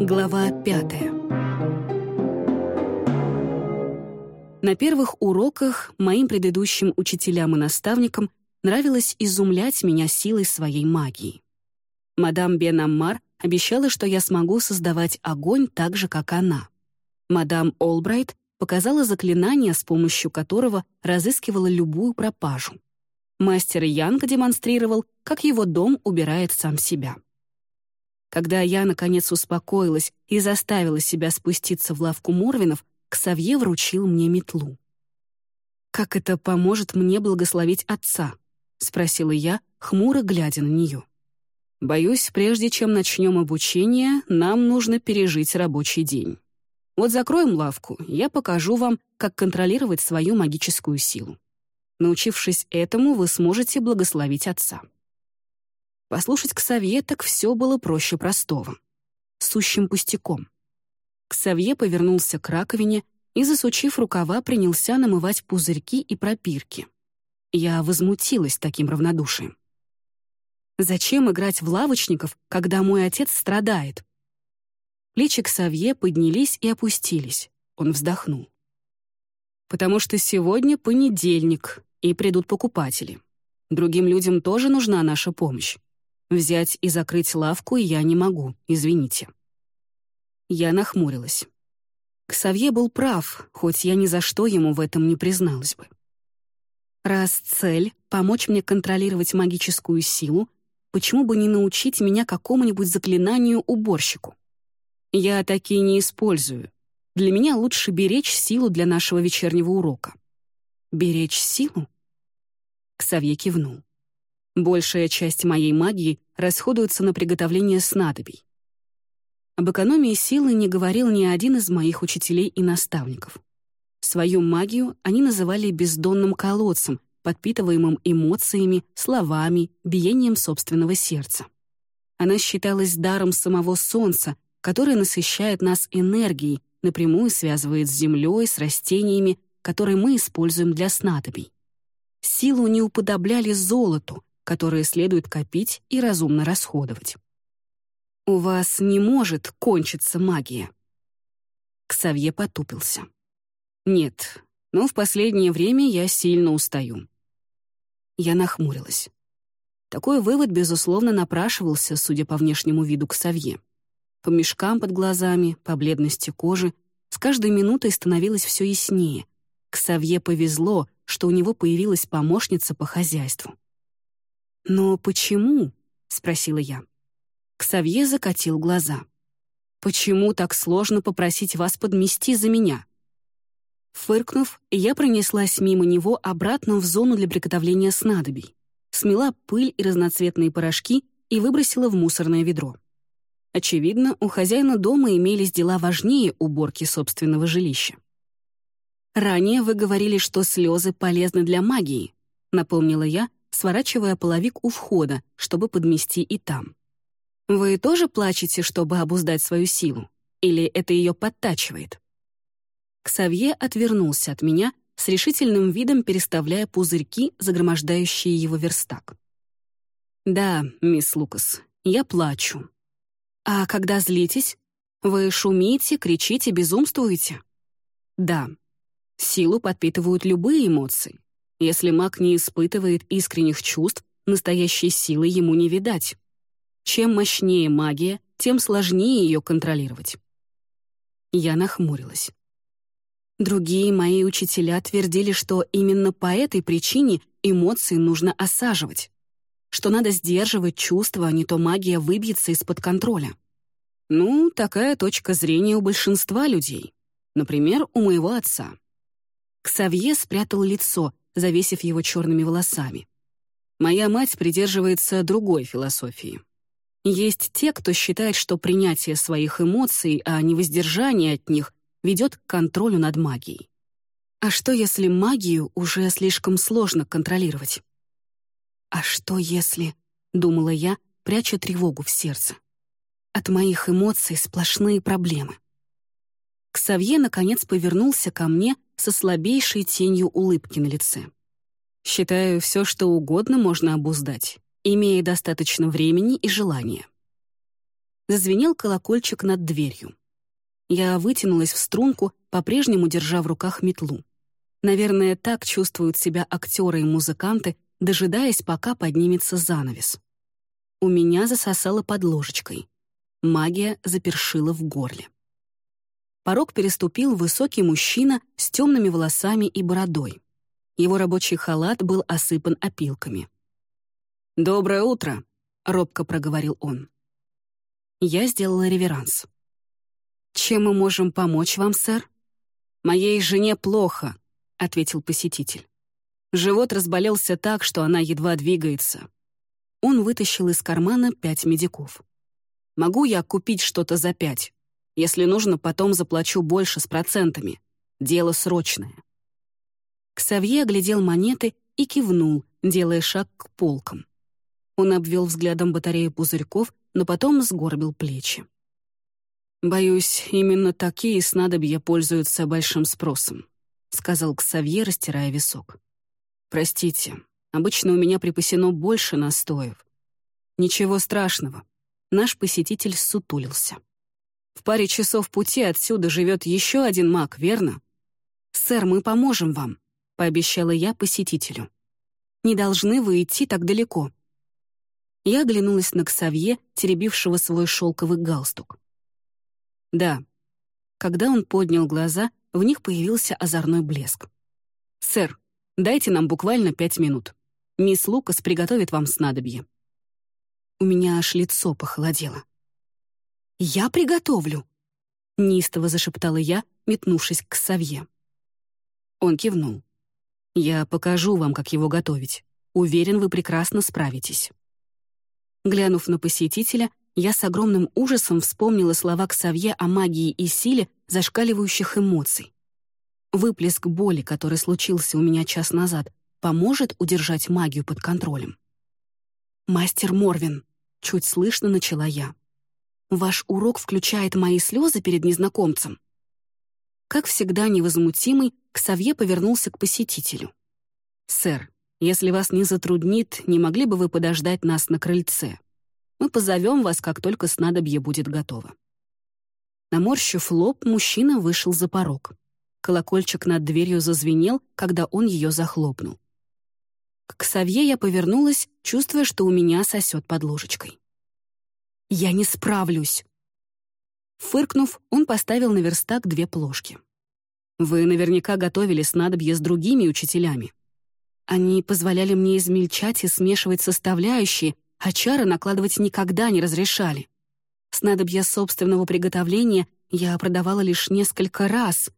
Глава пятая. На первых уроках моим предыдущим учителям и наставникам нравилось изумлять меня силой своей магии. Мадам Бен Аммар обещала, что я смогу создавать огонь так же, как она. Мадам Олбрайт показала заклинание, с помощью которого разыскивала любую пропажу. Мастер Янг демонстрировал, как его дом убирает сам себя. Когда я, наконец, успокоилась и заставила себя спуститься в лавку Морвинов, Ксавье вручил мне метлу. «Как это поможет мне благословить отца?» — спросила я, хмуро глядя на нее. «Боюсь, прежде чем начнем обучение, нам нужно пережить рабочий день. Вот закроем лавку, я покажу вам, как контролировать свою магическую силу. Научившись этому, вы сможете благословить отца». Послушать Ксавье так все было проще простого. Сущим пустяком. Ксавье повернулся к раковине и, засучив рукава, принялся намывать пузырьки и пропирки. Я возмутилась таким равнодушием. «Зачем играть в лавочников, когда мой отец страдает?» Плечи Ксавье поднялись и опустились. Он вздохнул. «Потому что сегодня понедельник, и придут покупатели. Другим людям тоже нужна наша помощь. Взять и закрыть лавку я не могу, извините». Я нахмурилась. Ксавье был прав, хоть я ни за что ему в этом не призналась бы. Раз цель — помочь мне контролировать магическую силу, почему бы не научить меня какому-нибудь заклинанию-уборщику? Я такие не использую. Для меня лучше беречь силу для нашего вечернего урока. Беречь силу? Ксавье кивнул. Большая часть моей магии расходуется на приготовление снадобий. Об экономии силы не говорил ни один из моих учителей и наставников. Свою магию они называли бездонным колодцем, подпитываемым эмоциями, словами, биением собственного сердца. Она считалась даром самого Солнца, которое насыщает нас энергией, напрямую связывает с землей, с растениями, которые мы используем для снадобий. Силу не уподобляли золоту, которое следует копить и разумно расходовать. «У вас не может кончиться магия». Ксавье потупился. «Нет, но в последнее время я сильно устаю». Я нахмурилась. Такой вывод, безусловно, напрашивался, судя по внешнему виду Ксавье. По мешкам под глазами, по бледности кожи, с каждой минутой становилось все яснее. Ксавье повезло, что у него появилась помощница по хозяйству. «Но почему?» — спросила я. Ксавье закатил глаза. «Почему так сложно попросить вас подмести за меня?» Фыркнув, я пронеслась мимо него обратно в зону для приготовления снадобий, смела пыль и разноцветные порошки и выбросила в мусорное ведро. Очевидно, у хозяина дома имелись дела важнее уборки собственного жилища. «Ранее вы говорили, что слезы полезны для магии», — напомнила я, сворачивая половик у входа, чтобы подмести и там. «Вы тоже плачете, чтобы обуздать свою силу? Или это ее подтачивает?» Ксавье отвернулся от меня, с решительным видом переставляя пузырьки, загромождающие его верстак. «Да, мисс Лукас, я плачу». «А когда злитесь? Вы шумите, кричите, безумствуете?» «Да. Силу подпитывают любые эмоции, если маг не испытывает искренних чувств, настоящей силы ему не видать. Чем мощнее магия, тем сложнее ее контролировать. Я нахмурилась. Другие мои учителя твердили, что именно по этой причине эмоции нужно осаживать, что надо сдерживать чувства, а не то магия выбьется из-под контроля. Ну, такая точка зрения у большинства людей. Например, у моего отца. Ксавье спрятал лицо, завесив его черными волосами. Моя мать придерживается другой философии. Есть те, кто считает, что принятие своих эмоций, а не воздержание от них, ведет к контролю над магией. А что, если магию уже слишком сложно контролировать? «А что, если...» — думала я, пряча тревогу в сердце. «От моих эмоций сплошные проблемы». Ксавье, наконец, повернулся ко мне со слабейшей тенью улыбки на лице. «Считаю, все, что угодно можно обуздать, имея достаточно времени и желания». зазвенел колокольчик над дверью. Я вытянулась в струнку, по-прежнему держа в руках метлу. Наверное, так чувствуют себя актеры и музыканты, дожидаясь, пока поднимется занавес. У меня засосало под ложечкой. Магия запершила в горле. Порог переступил высокий мужчина с темными волосами и бородой. Его рабочий халат был осыпан опилками. «Доброе утро», — робко проговорил он. Я сделала реверанс. «Чем мы можем помочь вам, сэр?» «Моей жене плохо», — ответил посетитель. Живот разболелся так, что она едва двигается. Он вытащил из кармана пять медиков. «Могу я купить что-то за пять? Если нужно, потом заплачу больше с процентами. Дело срочное». Ксавье оглядел монеты и кивнул, делая шаг к полкам. Он обвел взглядом батарею пузырьков, но потом сгорбил плечи. «Боюсь, именно такие снадобья пользуются большим спросом», — сказал Ксавье, растирая висок. «Простите, обычно у меня припасено больше настоев. Ничего страшного». Наш посетитель сутулился. «В паре часов пути отсюда живет еще один маг, верно?» «Сэр, мы поможем вам», — пообещала я посетителю. «Не должны вы идти так далеко». Я оглянулась на Ксавье, теребившего свой шелковый галстук. «Да». Когда он поднял глаза, в них появился озорной блеск. «Сэр, дайте нам буквально пять минут. Мисс Лукас приготовит вам снадобье». У меня аж лицо похолодело. «Я приготовлю!» — неистово зашептала я, метнувшись к Савье. Он кивнул. «Я покажу вам, как его готовить. Уверен, вы прекрасно справитесь». Глянув на посетителя, я с огромным ужасом вспомнила слова Ксавье о магии и силе зашкаливающих эмоций. Выплеск боли, который случился у меня час назад, поможет удержать магию под контролем. «Мастер Морвин», — чуть слышно начала я. «Ваш урок включает мои слезы перед незнакомцем». Как всегда невозмутимый, Ксавье повернулся к посетителю. «Сэр, если вас не затруднит, не могли бы вы подождать нас на крыльце? Мы позовем вас, как только снадобье будет готово». Наморщив лоб, мужчина вышел за порог. Колокольчик над дверью зазвенел, когда он ее захлопнул. К Савье я повернулась, чувствуя, что у меня сосет под ложечкой. «Я не справлюсь!» Фыркнув, он поставил на верстак две плошки. «Вы наверняка готовили снадобье с другими учителями», они позволяли мне измельчать и смешивать составляющие, а чары накладывать никогда не разрешали. Снадобья собственного приготовления я продавала лишь несколько раз.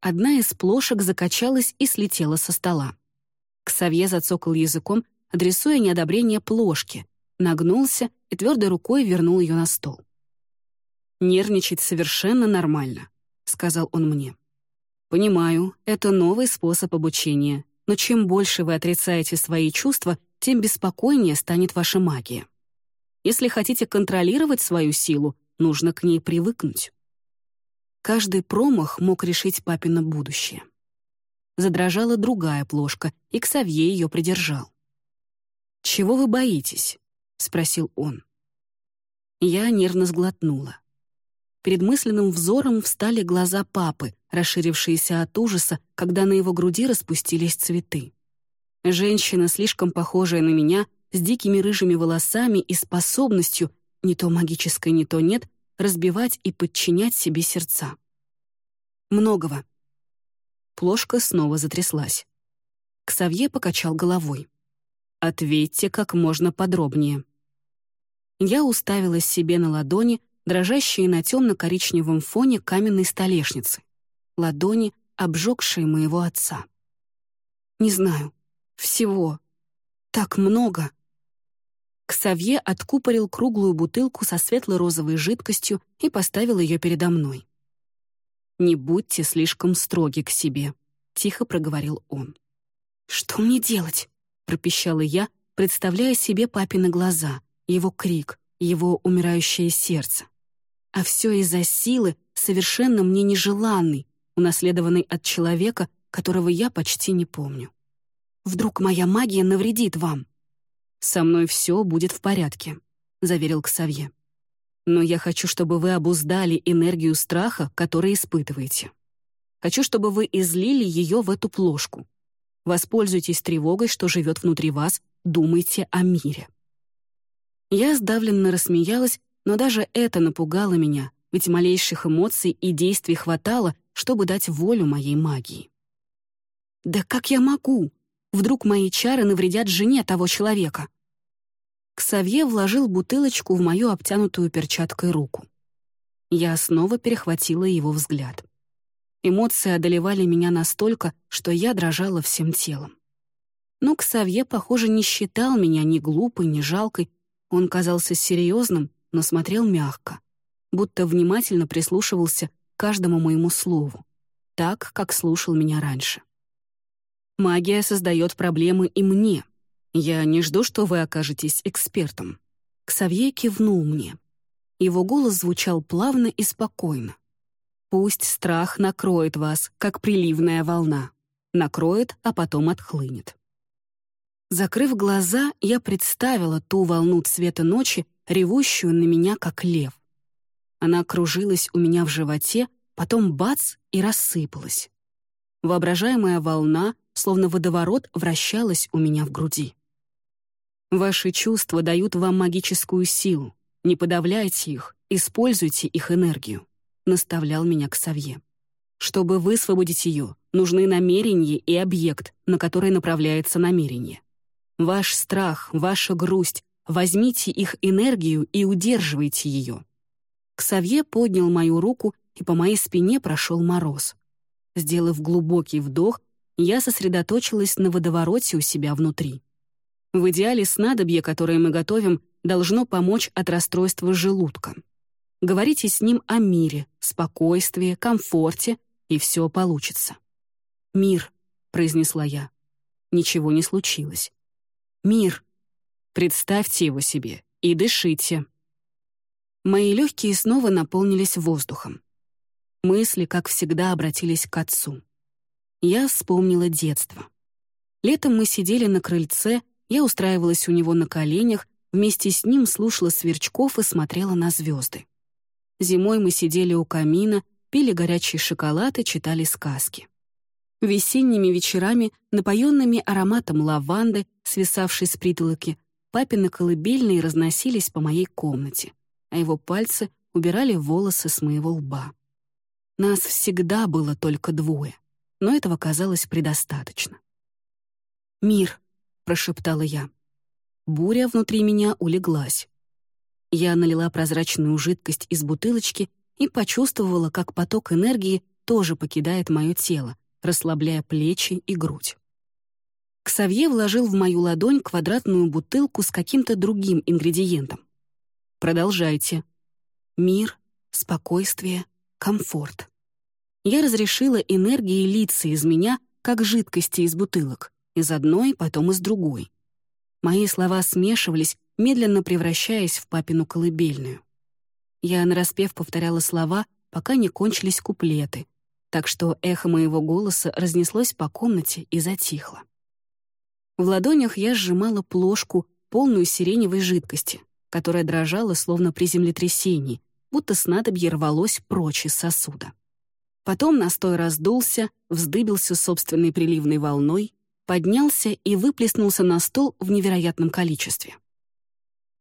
Одна из плошек закачалась и слетела со стола. Ксавье зацокал языком, адресуя неодобрение плошки, нагнулся и твердой рукой вернул ее на стол. «Нервничать совершенно нормально», — сказал он мне. «Понимаю, это новый способ обучения, но чем больше вы отрицаете свои чувства, тем беспокойнее станет ваша магия. Если хотите контролировать свою силу, нужно к ней привыкнуть. Каждый промах мог решить папино будущее. Задрожала другая плошка, и Ксавье ее придержал. «Чего вы боитесь?» — спросил он. Я нервно сглотнула. Перед мысленным взором встали глаза папы, расширившиеся от ужаса, когда на его груди распустились цветы. Женщина, слишком похожая на меня, с дикими рыжими волосами и способностью, не то магической, не то нет, разбивать и подчинять себе сердца. Многого. Плошка снова затряслась. Ксавье покачал головой. «Ответьте как можно подробнее». Я уставилась себе на ладони, дрожащие на темно-коричневом фоне каменной столешницы, ладони, обжегшие моего отца. Не знаю, всего. Так много. Ксавье откупорил круглую бутылку со светло-розовой жидкостью и поставил ее передо мной. «Не будьте слишком строги к себе», — тихо проговорил он. «Что мне делать?» — пропищала я, представляя себе папины глаза, его крик, его умирающее сердце. А все из-за силы, совершенно мне нежеланной, унаследованной от человека, которого я почти не помню. Вдруг моя магия навредит вам? «Со мной все будет в порядке», — заверил Ксавье. Но я хочу, чтобы вы обуздали энергию страха, который испытываете. Хочу, чтобы вы излили ее в эту плошку. Воспользуйтесь тревогой, что живет внутри вас, думайте о мире. Я сдавленно рассмеялась, но даже это напугало меня, ведь малейших эмоций и действий хватало, чтобы дать волю моей магии. «Да как я могу? Вдруг мои чары навредят жене того человека?» Ксавье вложил бутылочку в мою обтянутую перчаткой руку. Я снова перехватила его взгляд. Эмоции одолевали меня настолько, что я дрожала всем телом. Но Ксавье, похоже, не считал меня ни глупой, ни жалкой. Он казался серьезным, но смотрел мягко, будто внимательно прислушивался к каждому моему слову, так, как слушал меня раньше. Магия создает проблемы и мне. Я не жду, что вы окажетесь экспертом. Ксавье кивнул мне. Его голос звучал плавно и спокойно. Пусть страх накроет вас, как приливная волна. Накроет, а потом отхлынет. Закрыв глаза, я представила ту волну цвета ночи, ревущую на меня, как лев. Она кружилась у меня в животе, потом бац и рассыпалась. Воображаемая волна, словно водоворот, вращалась у меня в груди. Ваши чувства дают вам магическую силу. Не подавляйте их, используйте их энергию», — наставлял меня Ксавье. «Чтобы высвободить ее, нужны намерение и объект, на который направляется намерение. Ваш страх, ваша грусть, Возьмите их энергию и удерживайте ее. Ксавье поднял мою руку, и по моей спине прошел мороз. Сделав глубокий вдох, я сосредоточилась на водовороте у себя внутри. В идеале снадобье, которое мы готовим, должно помочь от расстройства желудка. Говорите с ним о мире, спокойствии, комфорте, и все получится. «Мир», — произнесла я. Ничего не случилось. «Мир», Представьте его себе и дышите. Мои легкие снова наполнились воздухом. Мысли, как всегда, обратились к отцу. Я вспомнила детство. Летом мы сидели на крыльце, я устраивалась у него на коленях, вместе с ним слушала сверчков и смотрела на звезды. Зимой мы сидели у камина, пили горячий шоколад и читали сказки. Весенними вечерами, напоенными ароматом лаванды, свисавшей с притолоки, Папины колыбельные разносились по моей комнате, а его пальцы убирали волосы с моего лба. Нас всегда было только двое, но этого казалось предостаточно. «Мир», — прошептала я. Буря внутри меня улеглась. Я налила прозрачную жидкость из бутылочки и почувствовала, как поток энергии тоже покидает мое тело, расслабляя плечи и грудь. Ксавье вложил в мою ладонь квадратную бутылку с каким-то другим ингредиентом. Продолжайте. Мир, спокойствие, комфорт. Я разрешила энергии литься из меня, как жидкости из бутылок, из одной, потом из другой. Мои слова смешивались, медленно превращаясь в папину колыбельную. Я нараспев повторяла слова, пока не кончились куплеты, так что эхо моего голоса разнеслось по комнате и затихло. В ладонях я сжимала плошку, полную сиреневой жидкости, которая дрожала, словно при землетрясении, будто снадобье рвалось прочь из сосуда. Потом настой раздулся, вздыбился собственной приливной волной, поднялся и выплеснулся на стол в невероятном количестве.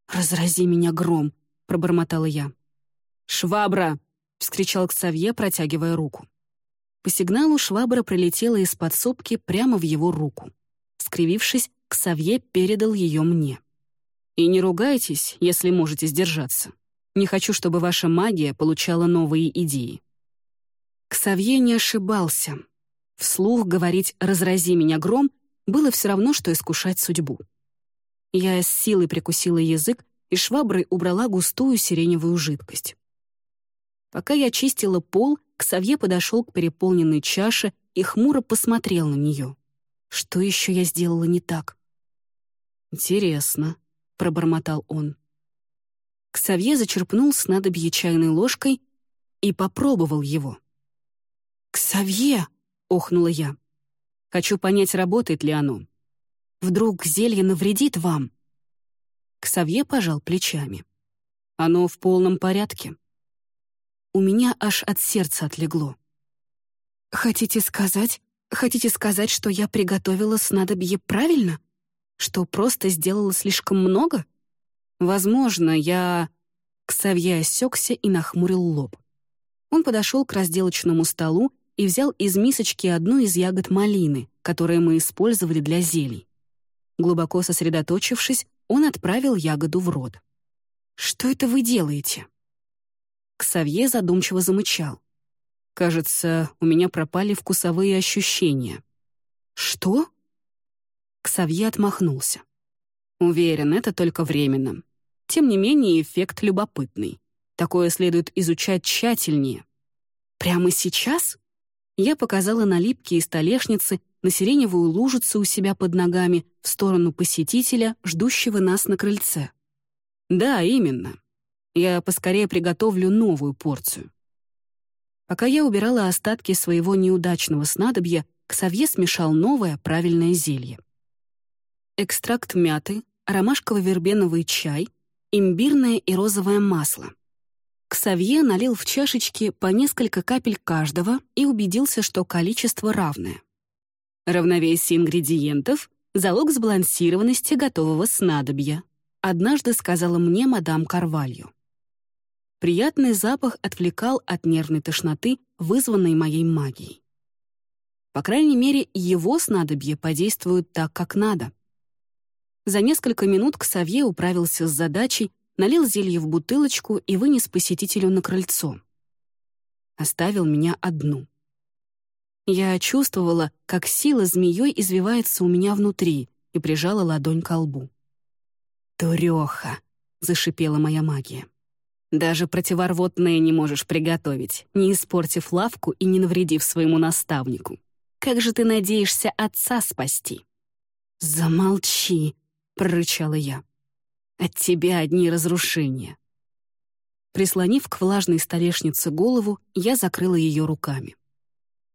«Разрази меня гром!» — пробормотала я. «Швабра!» — вскричал Ксавье, протягивая руку. По сигналу швабра пролетела из подсобки прямо в его руку. Скривившись, Ксавье передал ее мне. «И не ругайтесь, если можете сдержаться. Не хочу, чтобы ваша магия получала новые идеи». Ксавье не ошибался. Вслух говорить «разрази меня гром» было все равно, что искушать судьбу. Я с силой прикусила язык и шваброй убрала густую сиреневую жидкость. Пока я чистила пол, Ксавье подошел к переполненной чаше и хмуро посмотрел на нее. Что еще я сделала не так? «Интересно», — пробормотал он. Ксавье зачерпнул снадобье чайной ложкой и попробовал его. «Ксавье!» — охнула я. «Хочу понять, работает ли оно. Вдруг зелье навредит вам?» Ксавье пожал плечами. Оно в полном порядке. У меня аж от сердца отлегло. «Хотите сказать, хотите сказать, что я приготовила снадобье правильно? Что просто сделала слишком много? Возможно, я...» Ксавье осекся и нахмурил лоб. Он подошел к разделочному столу и взял из мисочки одну из ягод малины, которые мы использовали для зелий. Глубоко сосредоточившись, он отправил ягоду в рот. «Что это вы делаете?» Ксавье задумчиво замычал. «Кажется, у меня пропали вкусовые ощущения». «Что?» Ксавье отмахнулся. «Уверен, это только временно. Тем не менее, эффект любопытный. Такое следует изучать тщательнее». «Прямо сейчас?» Я показала на липкие столешницы, на сиреневую лужицу у себя под ногами, в сторону посетителя, ждущего нас на крыльце. «Да, именно. Я поскорее приготовлю новую порцию». Пока я убирала остатки своего неудачного снадобья, Ксавье смешал новое правильное зелье. Экстракт мяты, ромашково-вербеновый чай, имбирное и розовое масло. Ксавье налил в чашечки по несколько капель каждого и убедился, что количество равное. Равновесие ингредиентов — залог сбалансированности готового снадобья, однажды сказала мне мадам Карвалью. Приятный запах отвлекал от нервной тошноты, вызванной моей магией. По крайней мере, его снадобье подействует так, как надо. За несколько минут Ксавье управился с задачей, налил зелье в бутылочку и вынес посетителю на крыльцо. Оставил меня одну. Я чувствовала, как сила змеей извивается у меня внутри и прижала ладонь к лбу. «Туреха!» — зашипела моя магия. «Даже противорвотное не можешь приготовить, не испортив лавку и не навредив своему наставнику. Как же ты надеешься отца спасти?» «Замолчи!» — прорычала я. «От тебя одни разрушения». Прислонив к влажной столешнице голову, я закрыла ее руками.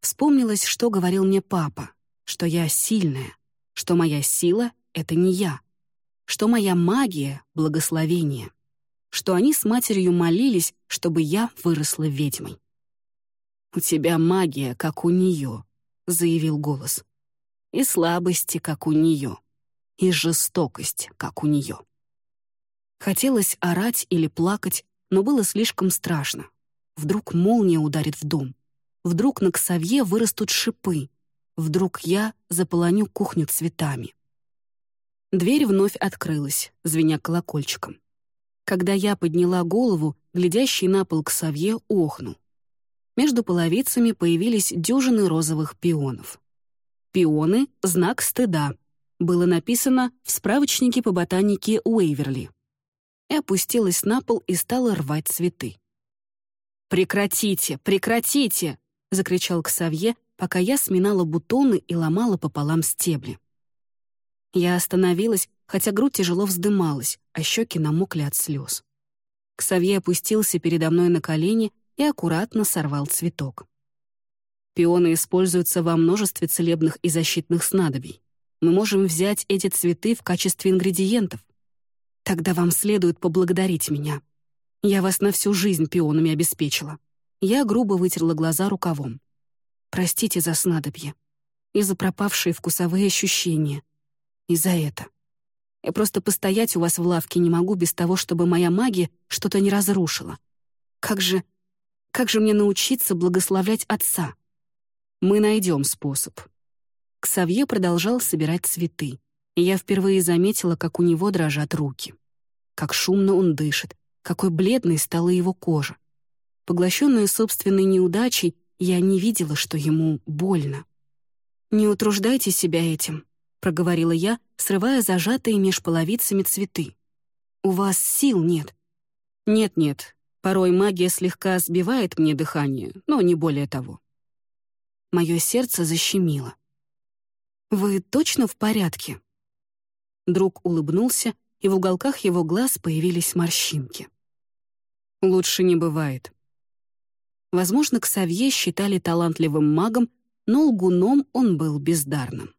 Вспомнилось, что говорил мне папа, что я сильная, что моя сила — это не я, что моя магия — благословение, что они с матерью молились, чтобы я выросла ведьмой. «У тебя магия, как у нее», — заявил голос. «И слабости, как у нее, и жестокость, как у нее». Хотелось орать или плакать, но было слишком страшно. Вдруг молния ударит в дом. Вдруг на Ксавье вырастут шипы. Вдруг я заполоню кухню цветами. Дверь вновь открылась, звеня колокольчиком. Когда я подняла голову, глядящий на пол к совье охнул. Между половицами появились дюжины розовых пионов. «Пионы — знак стыда», было написано в справочнике по ботанике Уэйверли. И опустилась на пол и стала рвать цветы. «Прекратите! Прекратите!» — закричал Ксавье, пока я сминала бутоны и ломала пополам стебли. Я остановилась, хотя грудь тяжело вздымалась, а щеки намокли от слез. Ксавье опустился передо мной на колени и аккуратно сорвал цветок. Пионы используются во множестве целебных и защитных снадобий. Мы можем взять эти цветы в качестве ингредиентов. Тогда вам следует поблагодарить меня. Я вас на всю жизнь пионами обеспечила. Я грубо вытерла глаза рукавом. Простите за снадобье и за пропавшие вкусовые ощущения, и за это. Я просто постоять у вас в лавке не могу без того, чтобы моя магия что-то не разрушила. Как же... как же мне научиться благословлять отца? Мы найдем способ. Ксавье продолжал собирать цветы, и я впервые заметила, как у него дрожат руки. Как шумно он дышит, какой бледной стала его кожа. Поглощенная собственной неудачей, я не видела, что ему больно. «Не утруждайте себя этим», — проговорила я, срывая зажатые меж половицами цветы. «У вас сил нет». «Нет-нет, порой магия слегка сбивает мне дыхание, но не более того». Мое сердце защемило. «Вы точно в порядке?» Друг улыбнулся, и в уголках его глаз появились морщинки. «Лучше не бывает». Возможно, Ксавье считали талантливым магом, но лгуном он был бездарным.